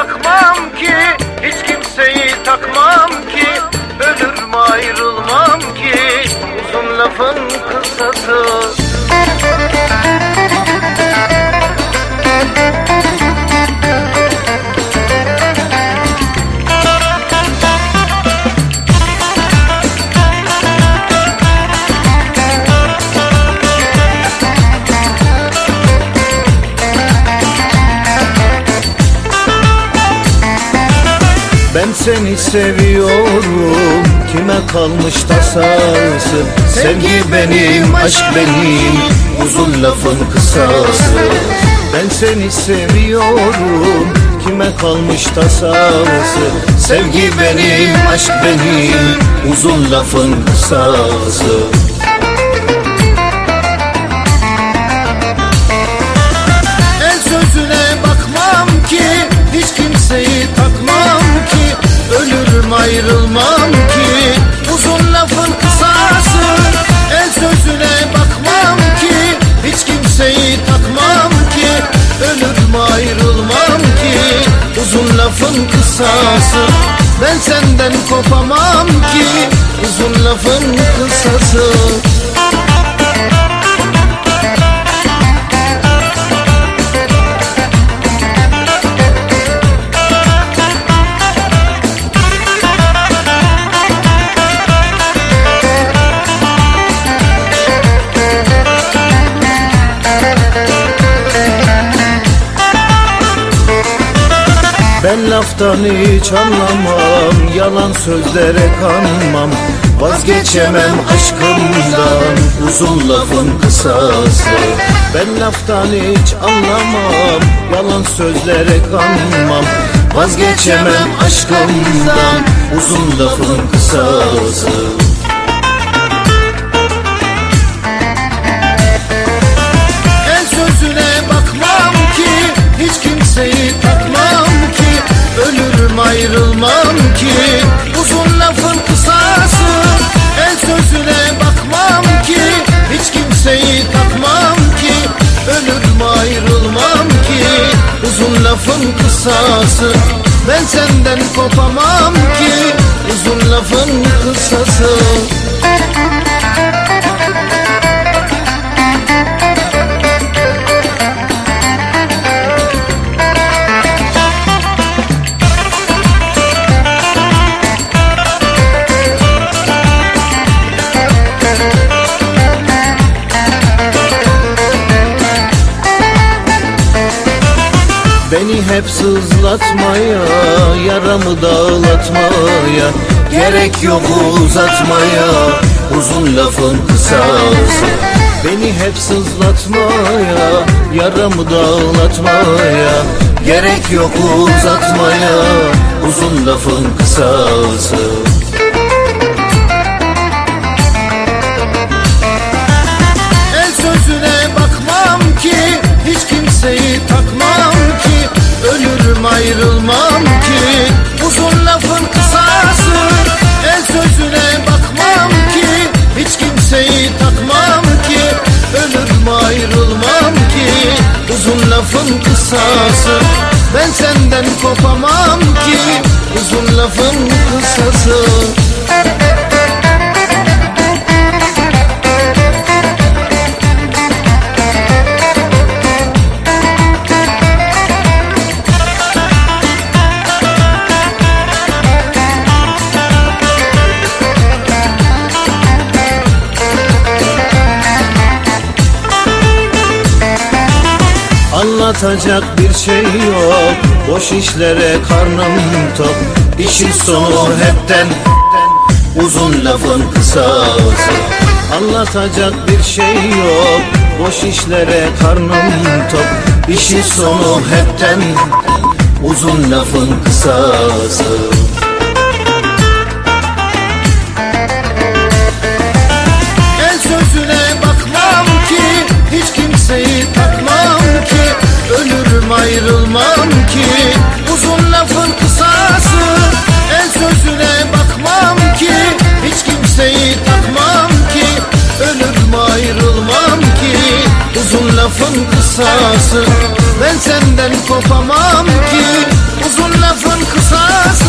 bakmam ki Hiç kimseyi takmam ki Ölürüm ayrılmam ki Uzun lafın kısası Ben seni seviyorum. Kime kalmış tasası? Sevgi benim, aşk benim. Uzun lafın kısası. Ben seni seviyorum. Kime kalmış tasası? Sevgi benim, aşk benim. Uzun lafın kısası kısası. Ben senden kopamam ki Uzun lafın kısası Ben laftan hiç anlamam Yalan sözlere kanmam. Vazgeçemem aşkımdan Uzun lafın kısası. Ben laftan hiç anlamam Yalan sözlere kanmam. Vazgeçemem aşkımdan Uzun lafın kısası Uzun lafın kısası Ben senden kopamam ki. Uzun lafın kısası Beni hep sızlatmaya, yaramı dağlatmaya Gerek yok uzatmaya, uzun lafın kısası. Beni hep sızlatmaya, yaramı dağlatmaya Gerek yok uzatmaya, uzun lafın kısası lafın kısası. Ben senden kopamam ki Uzun lafın Anlatacak bir şey yok. Boş işlere karnım tok. İşin sonu hepten. Uzun lafın kısası. Anlatacak bir şey yok. Boş işlere karnım tok. İşin sonu hepten. Uzun lafın kısası lafın kısası. Ben senden kopamam ki. Uzun lafın kısası.